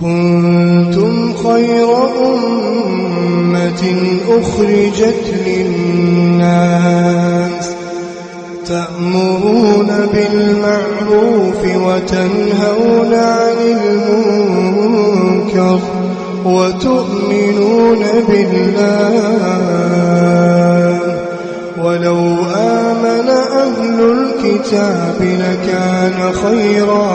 كنتم خير أمة أخرجت للناس تأمرون بالمعروف وتنهون عن المنكر وتؤمنون بالله ولو آمن أهل الكتاب لكان خيرا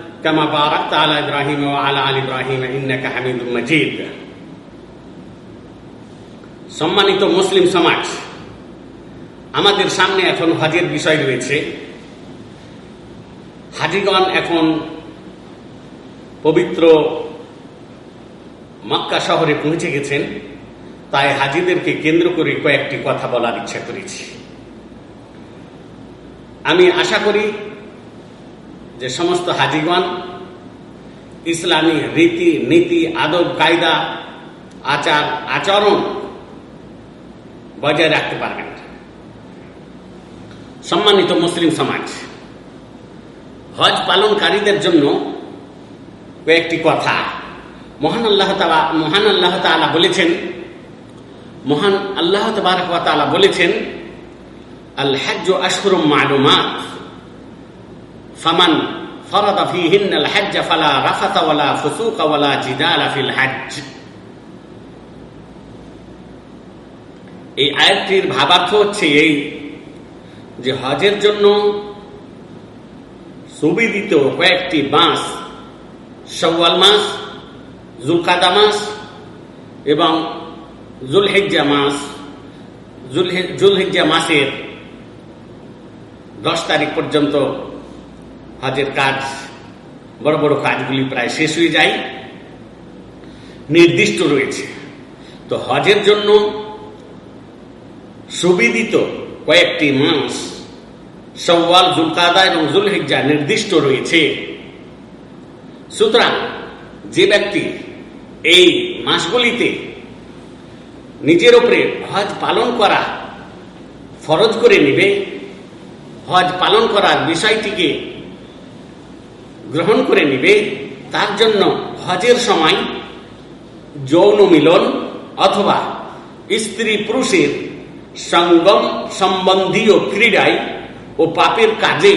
كما باركت على ابراهيم وعلى ال ابراهيم انك حميد مجيد সম্মানিত মুসলিম সমাজ আমাদের সামনে এখন হজের বিষয় রয়েছে হাজিগণ এখন পবিত্র মক্কা শহরে পৌঁছে গেছেন তাই হাজিদেরকে কেন্দ্র করে কয়েকটি কথা বলার ইচ্ছা করেছি আমি আশা করি যে সমস্ত হাজিগণ, ইসলামী রীতি, নীতি, আদব, কায়দা, আচার, আচরণ বজায় রাখতে পারবেন। সম্মানিত মুসলিম সমাজ, হজ পালনকারীদের জন্য কয়েকটি কথা। মহান আল্লাহ মহান আল্লাহ তালা বলেছেন, মহান আল্লাহ তালা বলেছেন আল হজ্জ আশহুরুম মালুমাত। ফামান ফরাদা ফিহিন্নাল হজ্জ ফালা রাফাতা ওয়ালা ফুসুকা ওয়ালা জিদালা ফিল হজ্জ। এই আয়াতটির ভাবার্থ হচ্ছে এই যে হজের জন্য সুবিধিত কয়েকটি মাস সওয়াল মাস, জুলকাদা মাস এবং জুলহিজ্জা মাস জুলহেজ্জা মাসের দশ তারিখ পর্যন্ত হজের কাজ, বড় বড় কাজগুলি প্রায় শেষ হয়ে যায়। নির্দিষ্ট রয়েছে। তো হজের জন্য সুবিদিত কয়েকটি মাস সওয়াল জুলকাদা এবং জুলহিজ্জা নির্দিষ্ট রয়েছে। সুতরাং যে ব্যক্তি এই মাসগুলিতে নিজের উপরে হজ পালন করা ফরজ করে নেবে, হজ পালন করার বিষয়টিকে গ্রহণ করে নিবে, তার জন্য হজের সময় যৌন মিলন অথবা স্ত্রী পুরুষের সঙ্গম সম্বন্ধীয় ক্রীড়ায় ও পাপের কাজে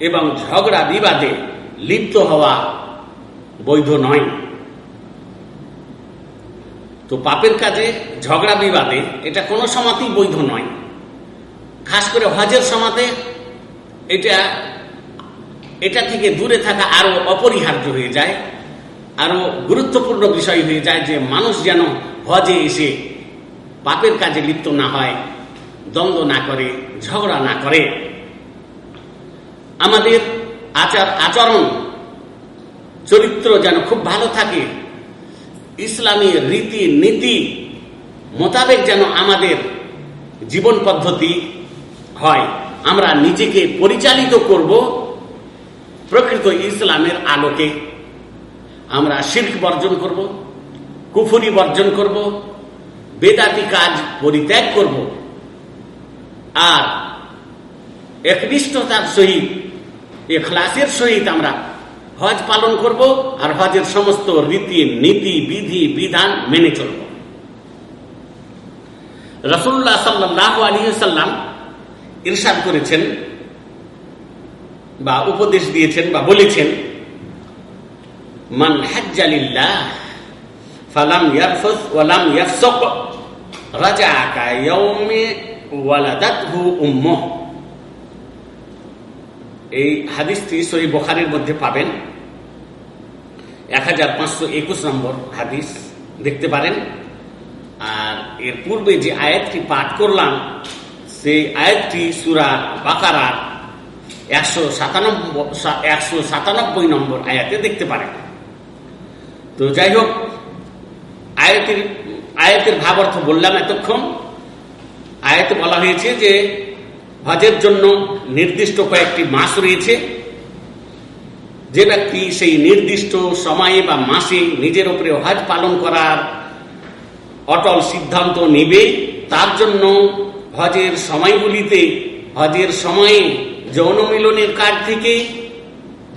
এবং ঝগড়া বিবাদে লিপ্ত হওয়া বৈধ নয়। তো পাপের কাজে, ঝগড়া বিবাদে এটা কোনো সমাতেই বৈধ নয়। খাস করে হজের সমাতে এটা এটা থেকে দূরে থাকা আরও অপরিহার্য হয়ে যায়, আরও গুরুত্বপূর্ণ বিষয় হয়ে যায় যে মানুষ যেন হজে এসে পাপের কাজে লিপ্ত না হয়, দ্বন্দ্ব না করে, ঝগড়া না করে। আমাদের আচার আচরণ, চরিত্র যেন খুব ভালো থাকে, ইসলামী রীতি নীতি মোতাবেক যেন আমাদের জীবন পদ্ধতি হয়, আমরা নিজেকে পরিচালিত করব প্রকৃত ইসলামের আলোকে আমরা শির্ক বর্জন করব, কুফুরি বর্জন করব, বেদাতি কাজ পরিত্যাগ করব। আর একনিষ্ঠতার সহিত, এখলাসের সহিত আমরা হজ পালন করব আর হজের সমস্ত রীতি, নীতি, বিধি, বিধান মেনে চলব। রসুল্লাহ সাল্লাহ আলী সাল্লাম ইরশাদ করেছেন বা উপদেশ দিয়েছেন বা বলেছেন, মান হাজ্জালিল্লাহ ফালাম ওয়ালাম ইয়াউমি ওয়ালাদাতহু এই হাদিসটি সহি বখারির মধ্যে পাবেন। এক হাজার পাঁচশো একুশ নম্বর হাদিস দেখতে পারেন। আর এর পূর্বে যে আয়াতটি পাঠ করলাম, সেই আয়াতটি সুরা বাকারার একশো সাতানব্বই একশো সাতানব্বই নম্বর আয়াতে দেখতে পারেন। তো যাই হোক, আয়াতের আয়াতের ভাব অর্থ বললাম এতক্ষণ। আয়াতে বলা হয়েছে যে, হজের জন্য নির্দিষ্ট কয়েকটি মাস রয়েছে। যে ব্যক্তি সেই নির্দিষ্ট সময়ে বা মাসে নিজের উপরে হজ পালন করার অটল সিদ্ধান্ত নেবে, তার জন্য হজের সময়গুলিতে, হজের সময়ে যৌন মিলনের কাজ থেকে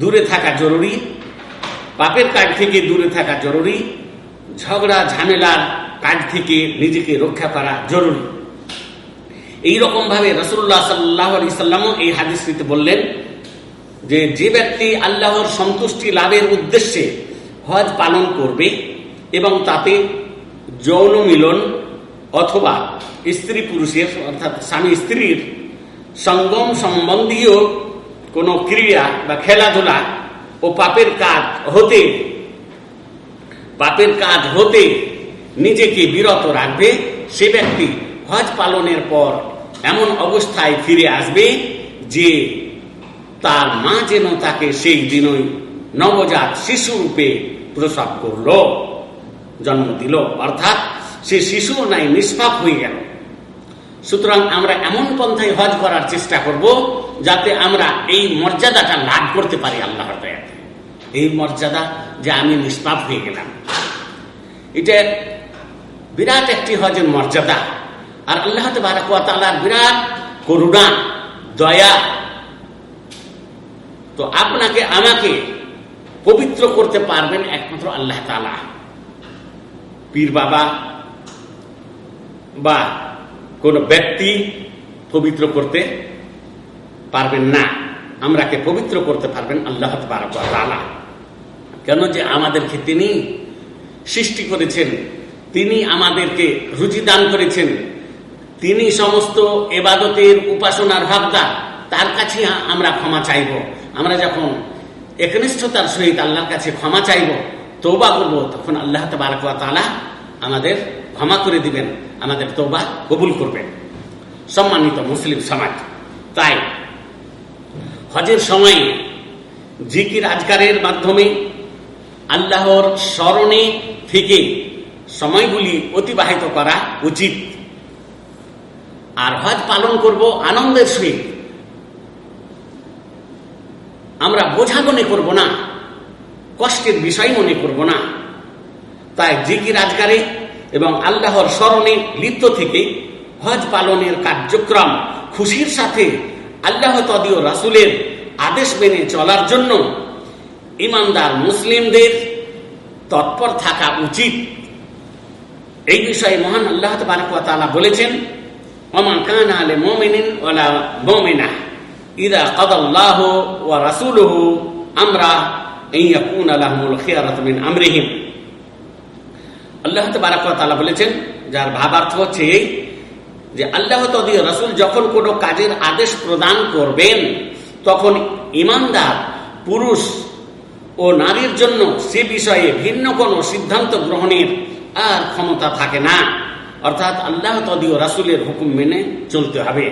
দূরে থাকা জরুরি, পাপের কাজ থেকে দূরে থাকা জরুরি, ঝগড়া, ঝামেলার কাজ থেকে নিজেকে রক্ষা করা জরুরি। এই রকম ভাবে রসুল্লাহ সাল্লাহ আলি সাল্লামও এই হাদিসটিতে বললেন যে যে ব্যক্তি আল্লাহর সন্তুষ্টি লাভের উদ্দেশ্যে হজ পালন করবে এবং তাতে যৌন মিলন অথবা স্ত্রী পুরুষের, অর্থাৎ স্বামী স্ত্রীর সঙ্গম সম্বন্ধীয় কোনো ক্রিয়া বা খেলাধুলা ও পাপের কাজ হতে, পাপের কাজ হতে নিজেকে বিরত রাখবে, সে ব্যক্তি হজ পালনের পর এমন অবস্থায় ফিরে আসবে যে তার মা যেন তাকে সেই দিনই নবজাত শিশু রূপে প্রসব করল, জন্ম দিল। অর্থাৎ সে শিশু নাই, নিষ্পাপ হয়ে গেল। সুতরাং আমরা এমন পন্থায় হজ করার চেষ্টা করব যাতে আমরা এই মর্যাদাটা লাভ করতে পারি আল্লাহর দয়াতে। এই মর্যাদা যে আমি নিষ্পাপ হয়ে গেলাম। এটা বিরাট একটি হজের মর্যাদা। আর আল্লাহ তালার বিরাট করুণা, দয়া। তো আপনাকে, আমাকে পবিত্র করতে পারবেন একমাত্র আল্লাহ তালা পীর বাবা বা কোন ব্যক্তি পবিত্র করতে পারবেন না। আমরাকে পবিত্র করতে পারবেন আল্লাহ তালা কেন যে আমাদেরকে তিনি সৃষ্টি করেছেন, তিনি আমাদেরকে রুচি দান করেছেন, তিনি সমস্ত এবাদতের উপাসনার ভাবদা, তার কাছে আমরা ক্ষমা চাইব। আমরা যখন একনিষ্ঠতার সহিত আল্লাহর কাছে ক্ষমা চাইব তৌবা করব, তখন আল্লাহ তালা আমাদের ক্ষমা করে দিবেন। আমাদের তৌবা কবুল করবেন। সম্মানিত মুসলিম সমাজ, তাই হজের সময়ে জিকির আজকারের মাধ্যমে আল্লাহর স্মরণে থেকে সময়গুলি অতিবাহিত করা উচিত। আর হজ পালন করব আনন্দের সহিত। আমরা বোঝা মনে করব না, কষ্টের বিষয় মনে করব না। তাই জিকির আজকারে এবং আল্লাহর স্মরণে লিপ্ত থেকে হজ পালনের কার্যক্রম খুশির সাথে আল্লাহ তদীয় রাসুলের আদেশ মেনে চলার জন্য ইমানদার মুসলিমদের তৎপর থাকা উচিত। এই বিষয়ে মহান আল্লাহ তালা বলেছেন ওলা ইদা আমরা ইয়াকুন আলাহমুল খিয়ারাত মিন আমরিহিম। আল্লাহ তাআলা বলেছেন, যার ভাবার্থ হচ্ছে এই যে আল্লাহ তদীয় রাসূল যখন কোনো কাজের আদেশ প্রদান করবেন, তখন ইমানদার, পুরুষ ও নারীর জন্য সে বিষয়ে ভিন্ন কোনো সিদ্ধান্ত গ্রহণের আর ক্ষমতা থাকে না। অর্থাৎ আল্লাহ তদীয় রাসুলের হুকুম মেনে চলতে হবে।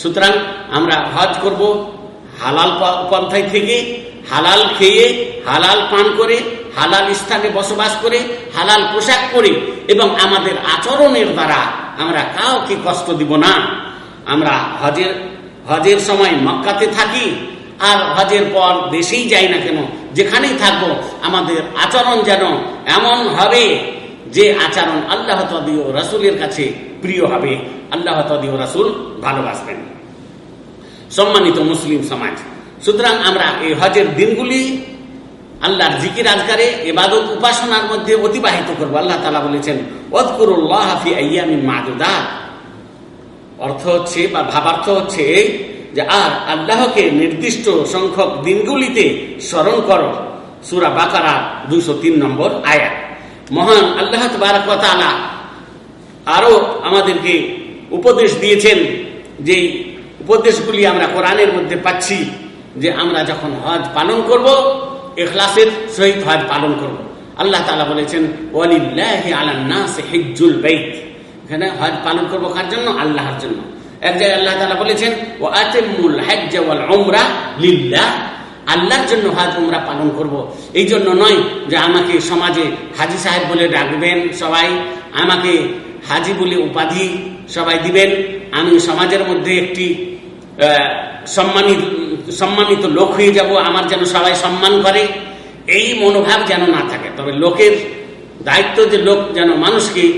সুতরাং আমরা হজ করব, হালাল পন্থায় থেকে হালাল খেয়ে, হালাল পান করে হালাল স্থানে বসবাস করে, হালাল পোশাক পরে এবং আমাদের আচরণের দ্বারা আমরা কাউকে কষ্ট দিব না। আমরা হজের হজের সময় মক্কাতে থাকি আর হজের পর দেশেই যাই না কেন, যেখানেই থাকব আমাদের আচরণ যেন এমন হবে যে আচরণ আল্লাহ তদীয় রাসুলের কাছে প্রিয় হবে। আল্লাহ তদীয় রাসুল ভালোবাসবেন। সম্মানিত মুসলিম সমাজ, সুতরাং আমরা এই হজের দিনগুলি আল্লাহর জিকির আজকারে এবাদত উপাসনার মধ্যে অতিবাহিত করব। আল্লাহ তালা বলেছেন হাফি অর্থ হচ্ছে বা ভাবার্থ হচ্ছে যে, আর আল্লাহকে নির্দিষ্ট সংখ্যক দিনগুলিতে স্মরণ করো। সুরা বাকারা দুইশো তিন নম্বর আয়াত। মহান আল্লাহ তালা আরও আমাদেরকে উপদেশ দিয়েছেন যে, উপদেশগুলি আমরা কোরআনের মধ্যে পাচ্ছি যে, আমরা যখন হজ পালন করব এখলাসের সহিত হজ পালন করব। আল্লাহ তালা বলেছেন হিজুল বেত এখানে হজ পালন করব কার জন্য? আল্লাহর জন্য। এক জায়গায় আল্লাহ তালা বলেছেন ও আতেমুল হজ্জ ওয়াল লিল্লাহ। আল্লাহর জন্য হজ উমরা পালন করব। এই জন্য নয় যে আমাকে সমাজে হাজি সাহেব বলে ডাকবেন সবাই, আমাকে হাজি বলে উপাধি সবাই দিবেন। আমি সমাজের মধ্যে একটি সম্মানিত সম্মানিত লোক হয়ে যাব, আমার যেন সবাই সম্মান করে, এই মনোভাব যেন না থাকে। তবে লোকের দায়িত্ব যে লোক যেন মানুষকে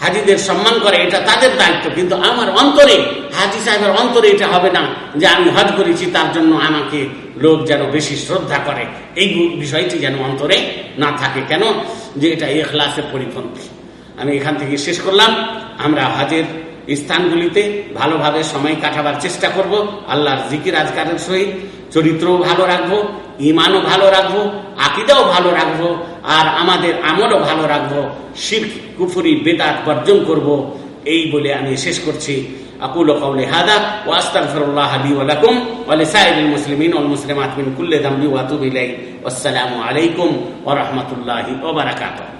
হাজিদের সম্মান করে, এটা তাদের দায়িত্ব। কিন্তু আমার অন্তরে, হাজি সাহেবের অন্তরে এটা হবে না যে আমি হজ করেছি, তার জন্য আমাকে লোক যেন বেশি শ্রদ্ধা করে। এই বিষয়টি যেন অন্তরে না থাকে। কেন? যে এটা এখলাসের পরিপন্থী। আমি এখান থেকে শেষ করলাম। আমরা হজের স্থানগুলিতে ভালোভাবে সময় কাটাবার চেষ্টা করব আল্লাহর জিকির আজকারের সহিত চরিত্রও ভালো রাখবো ইমানও ভালো রাখবো আকিদাও ভালো রাখবো আর আমাদের আমলও ভালো রাখবো শির কুফুরি বেদাত বর্জন করব এই বলে আমি শেষ করছি أقول قولي هذا وأستغفر الله لي ولكم ولسائر المسلمين والمسلمات من كل ذنب وأتوب إليه والسلام عليكم ورحمة الله وبركاته